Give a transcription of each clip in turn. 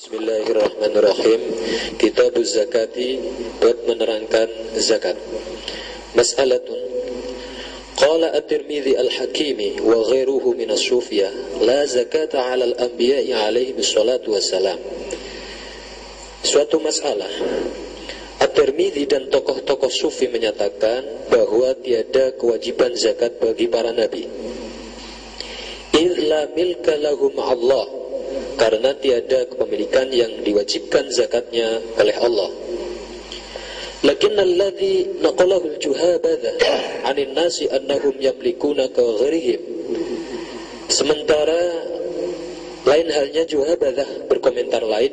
Bismillahirrahmanirrahim. Kitab zakati buat menerangkan zakat. Mas'alatun. Qala at-Tirmidhi al-Hakimi wa ghairuhu min as-sufiyah la zakata 'ala al-anbiya'i 'alaihi wassalatu wassalam. Suatu masalah. At-Tirmidhi dan tokoh-tokoh sufi menyatakan bahwa tiada kewajiban zakat bagi para nabi. Illa milka lahum Allah karena tiada kepemilikan yang diwajibkan zakatnya oleh Allah. Alladhi naqalahu al-juhabadha 'anil nasi annahum yamlikuna ka ghairihim. Sementara lain halnya juhabadha berkomentar lain,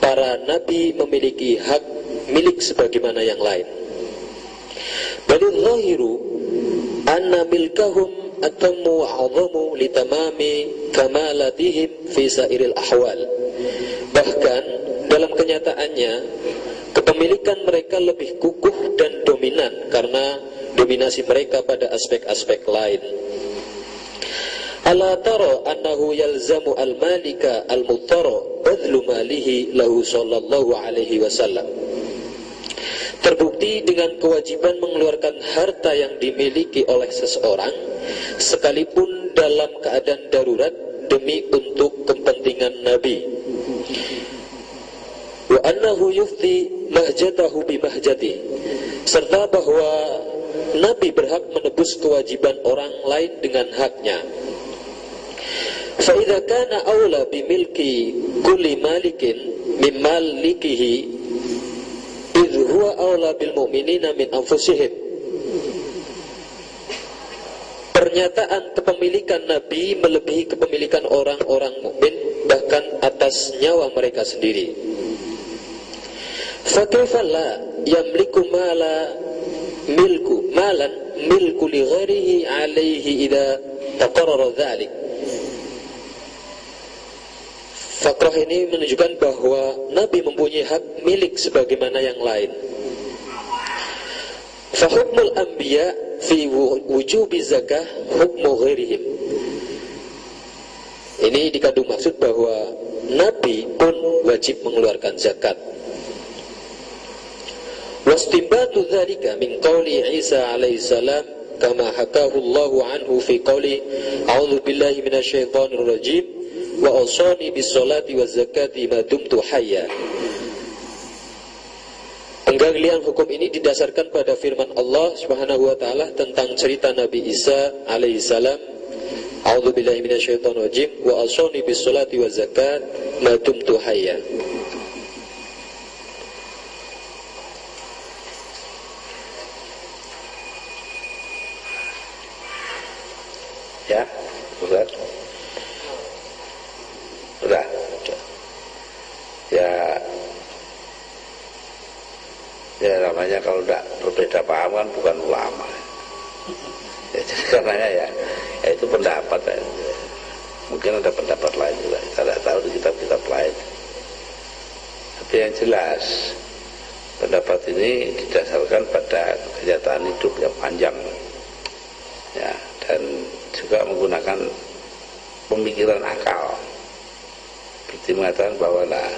para nabi memiliki hak milik sebagaimana yang lain. Balil zahiru anna milkahum atamu a'zamu litamami kamalatihim fi sairil ahwal. Bahkan dalam kenyataannya kepemilikan mereka lebih kukuh dan dominan karena dominasi mereka pada aspek-aspek lain. Ala tara annahu yalzamu al-malika al-muttara badlu malihi lahu sallallahu alaihi wasallam. Terbukti dengan kewajiban mengeluarkan harta yang dimiliki oleh seseorang sekalipun dalam keadaan darurat demi untuk kepentingan Nabi. Wa annahu yufti mahjatahu bimahjati serta bahwa Nabi berhak menebus kewajiban orang lain dengan haknya. Bimilki kulli malikin min malikihi idh huwa awla bil mu'minina min anfusihim Pernyataan kepemilikan Nabi melebihi kepemilikan orang-orang mukmin bahkan atas nyawa mereka sendiri. Fakifalla yamliku mala milku malan milku li ghairihi alaihi idza taqarrara dhalik. Fakrah ini menunjukkan bahwa Nabi mempunyai hak milik sebagaimana yang lain. Fahukmul anbiya fi wujubi zakah hukmu ghairihim. Ini dikandung maksud bahwa Nabi pun wajib mengeluarkan zakat. Wastimbatu dzalika min qawli Isa alaihi salam kama hakahu Allah anhu fi qawli a'udzu billahi minasyaitonir rajim wa awsani bis salati waz zakati ma dumtu hayya. Penggalian hukum ini didasarkan pada firman Allah Subhanahu wa taala tentang cerita Nabi Isa alaihi salam. A'udzu billahi minasyaitonir rajim wa awsani bis salati waz zakat ma dumtu hayya. Ya, Ustaz. Udah. Ya, ya namanya kalau tidak berbeda paham kan bukan ulama. Ya, jadi karenanya ya, ya itu pendapat. Ya. Mungkin ada pendapat lain juga. Kita tidak tahu di kitab-kitab lain. Tapi yang jelas, pendapat ini didasarkan pada kenyataan hidup yang panjang. Ya, dan juga menggunakan pemikiran akal. Seperti mengatakan bahwa lah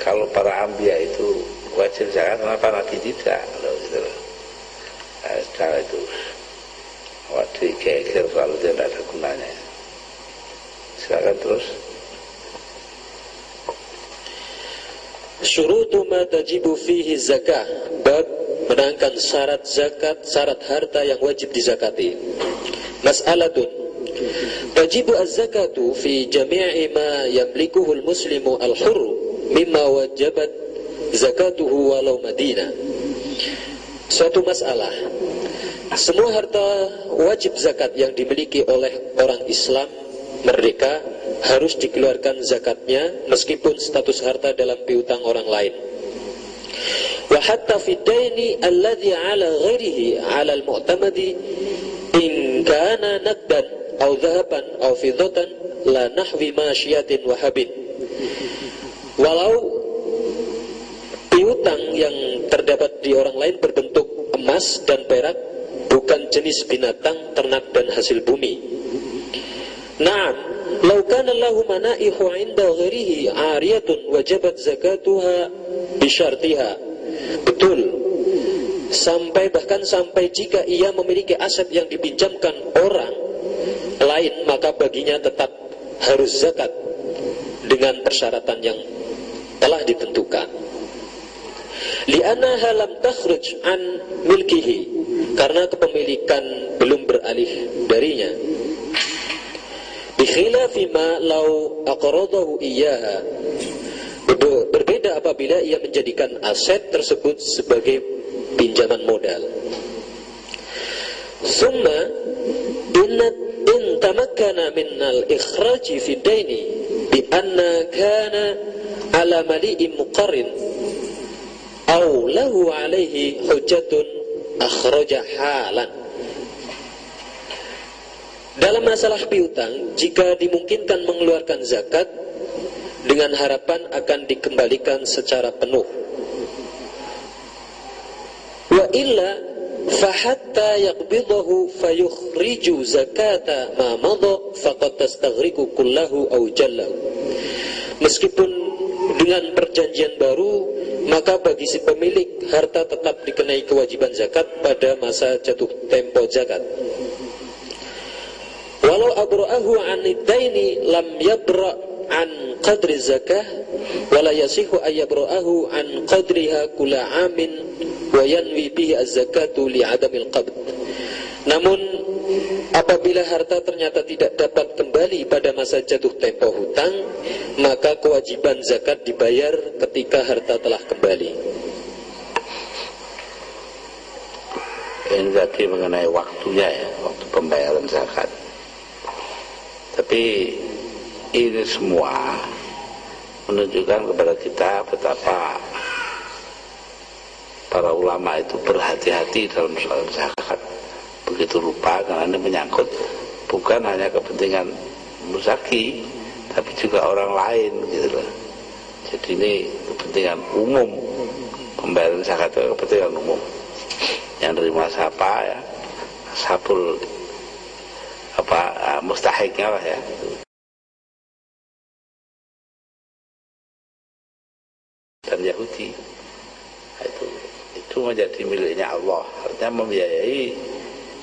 kalau para ambia itu wajib zakat kenapa nabi tidak loh, gitu. Nah, itu waktu geger selalu tidak ada gunanya silakan terus Syurutu ma tajibu fihi zakah. Bab menangkan syarat zakat Syarat harta yang wajib dizakati. Mas'alatun. Tajibu az-zakatu fi jami'i ma yamlikuhu al-muslimu al-hurru Mimma wajabat zakatuhu walau madina Suatu masalah Semua harta wajib zakat yang dimiliki oleh orang Islam merdeka harus dikeluarkan zakatnya meskipun status harta dalam piutang orang lain. Wa hatta alladhi ala ghairihi ala al-mu'tamadi in kana aw dhahaban aw la nahwi wa. Walau piutang yang terdapat di orang lain berbentuk emas dan perak bukan jenis binatang, ternak dan hasil bumi. Nah, Lau kana lahu manaihu inda ghairihi ariyatun wajabat zakatuha bisyartiha. Betul. Sampai bahkan sampai jika ia memiliki aset yang dipinjamkan orang lain maka baginya tetap harus zakat dengan persyaratan yang telah ditentukan. Li'annaha lam takhruj an milkihi karena kepemilikan belum beralih darinya. Bikhilafi ma law aqradahu iyyaha Berbeda apabila ia menjadikan aset tersebut sebagai pinjaman modal. Summa inna in tamakkana min al-ikhraji fi daini bi anna kana ala mali'i muqarrin aw lahu alaihi hujjatun akhraja halan dalam masalah piutang, jika dimungkinkan mengeluarkan zakat dengan harapan akan dikembalikan secara penuh. Wa illa fahatta yaqbidahu fayukhriju zakata ma madha faqad tastaghriqu kullahu aw jallahu. Meskipun dengan perjanjian baru maka bagi si pemilik harta tetap dikenai kewajiban zakat pada masa jatuh tempo zakat. Walau abra'ahu an daini lam yabra an qadri zakah wala yasihu ayabra'ahu an qadriha kula amin wa yanwi bihi az-zakatu li adamil qabd. Namun apabila harta ternyata tidak dapat kembali pada masa jatuh tempo hutang, maka kewajiban zakat dibayar ketika harta telah kembali. Ini tadi mengenai waktunya ya, waktu pembayaran zakat. Tapi ini semua menunjukkan kepada kita betapa para ulama itu berhati-hati dalam soal zakat. Begitu lupa karena ini menyangkut bukan hanya kepentingan musaki, tapi juga orang lain gitu loh. Jadi ini kepentingan umum pembayaran zakat itu kepentingan umum. Yang terima siapa ya? Sabul apa uh, mustahiknya lah ya dan Yahudi nah, itu itu menjadi miliknya Allah artinya membiayai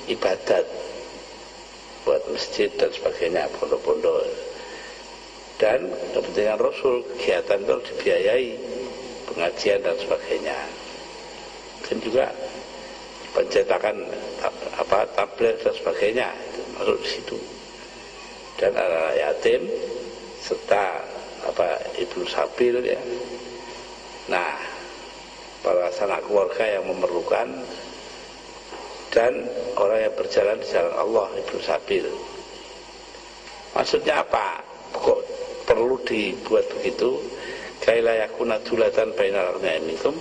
ibadat buat masjid dan sebagainya pondok-pondok. Dan kepentingan Rasul kegiatan itu dibiayai pengajian dan sebagainya. Dan juga pencetakan apa tablet dan sebagainya masuk di situ. Dan anak yatim serta apa ibu sabil ya. Nah para sanak keluarga yang memerlukan dan orang yang berjalan di jalan Allah ibu sabil. Maksudnya apa? Kok perlu dibuat begitu? Kaila yakuna dulatan bainal minkum.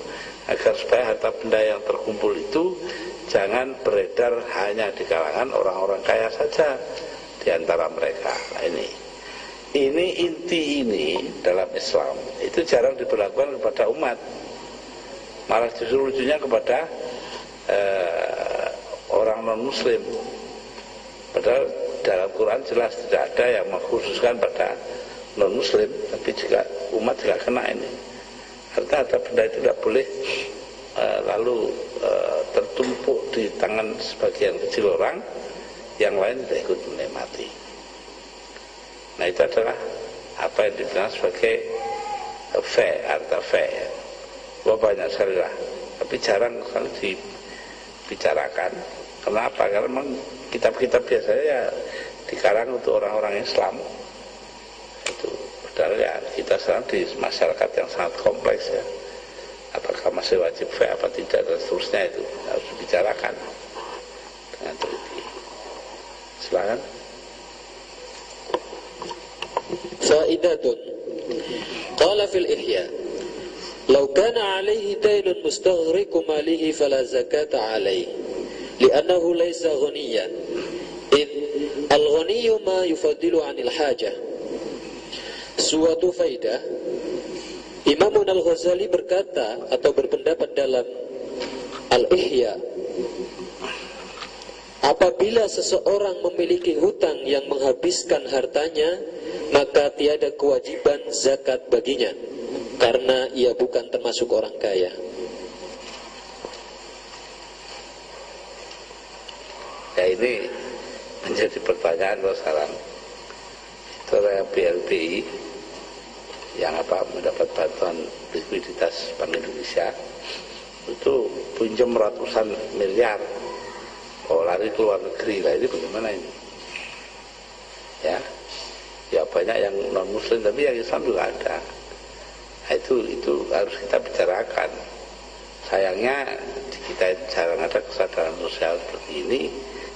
Agar supaya harta benda yang terkumpul itu jangan beredar hanya di kalangan orang-orang kaya saja di antara mereka. Nah, ini. Ini inti ini dalam Islam itu jarang diberlakukan kepada umat. Malah justru lucunya kepada eh, orang non muslim. Padahal dalam Quran jelas tidak ada yang mengkhususkan pada non muslim, tapi juga umat juga kena ini. Harta harta benda itu tidak boleh uh, lalu uh, tertumpuk di tangan sebagian kecil orang yang lain tidak ikut menikmati. Nah itu adalah apa yang dikenal sebagai fe, harta fe Wah banyak sekali lah. Tapi jarang sekali dibicarakan kenapa? karena memang kitab-kitab biasanya ya dikarang untuk orang-orang Islam itu Padahal ya kita sekarang di masyarakat yang sangat kompleks ya. Apakah masih wajib fair apa tidak dan seterusnya itu harus dibicarakan dengan teliti. Silakan. Faidatun. Qala fil ihya. Lau kana alaihi dailun mustaghriku malihi fala zakata alaihi li'annahu laisa ghaniyan. Id al-ghaniyu ma yufadilu 'anil hajah. Suatu faidah Imam Al-Ghazali berkata atau berpendapat dalam Al-Ihya Apabila seseorang memiliki hutang yang menghabiskan hartanya, maka tiada kewajiban zakat baginya karena ia bukan termasuk orang kaya. Ya ini menjadi pertanyaan sekarang. Itu yang BLBI yang apa mendapat bantuan likuiditas Bank Indonesia. Itu pinjam ratusan miliar. Oh lari ke luar negeri. Lah ini bagaimana ini? Ya ya banyak yang non muslim tapi yang Islam juga ada itu itu harus kita bicarakan. Sayangnya kita jarang ada kesadaran sosial seperti ini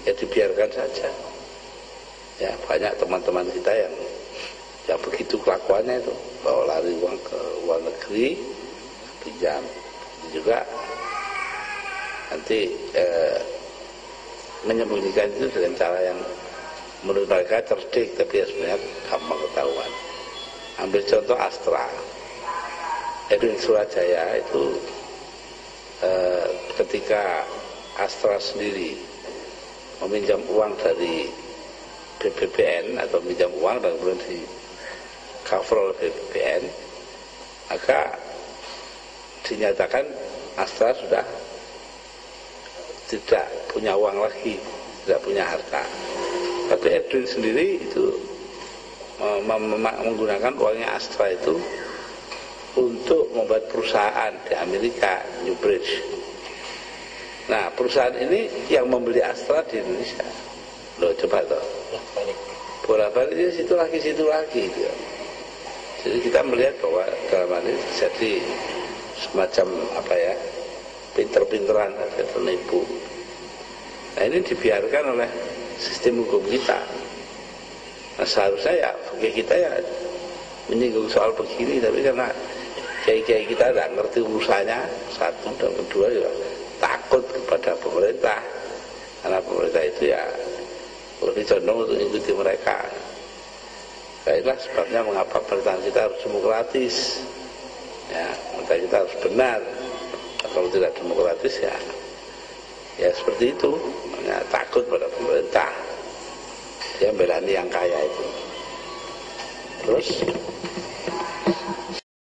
ya dibiarkan saja. Ya banyak teman-teman kita yang yang begitu kelakuannya itu bawa lari uang ke luar negeri pinjam. Juga nanti eh, menyembunyikan itu dengan cara yang menurut mereka cerdik tapi ya sebenarnya gampang ketahuan. Ambil contoh Astra Edwin Surajaya itu eh, ketika Astra sendiri meminjam uang dari BBPN atau meminjam uang dan kemudian di cover oleh BBPN maka dinyatakan Astra sudah tidak punya uang lagi, tidak punya harta. Tapi Edwin sendiri itu menggunakan uangnya Astra itu untuk membuat perusahaan di Amerika, New Bridge. Nah, perusahaan ini yang membeli Astra di Indonesia. Loh, coba toh. Bolak-balik di situ lagi, situ lagi. Gitu. Jadi kita melihat bahwa dalam hal ini terjadi semacam apa ya, pinter-pinteran atau penipu. Nah ini dibiarkan oleh sistem hukum kita. Nah seharusnya ya bagi kita ya menyinggung soal begini, tapi karena kiai-kiai kita tidak ngerti urusannya. Satu dan kedua juga takut kepada pemerintah. Karena pemerintah itu ya lebih condong untuk mengikuti mereka. Nah inilah sebabnya mengapa pemerintahan kita harus demokratis, ya, pemerintahan kita harus benar. Kalau tidak demokratis ya ya seperti itu. Ya, takut pada pemerintah. Dia belani yang kaya itu. Terus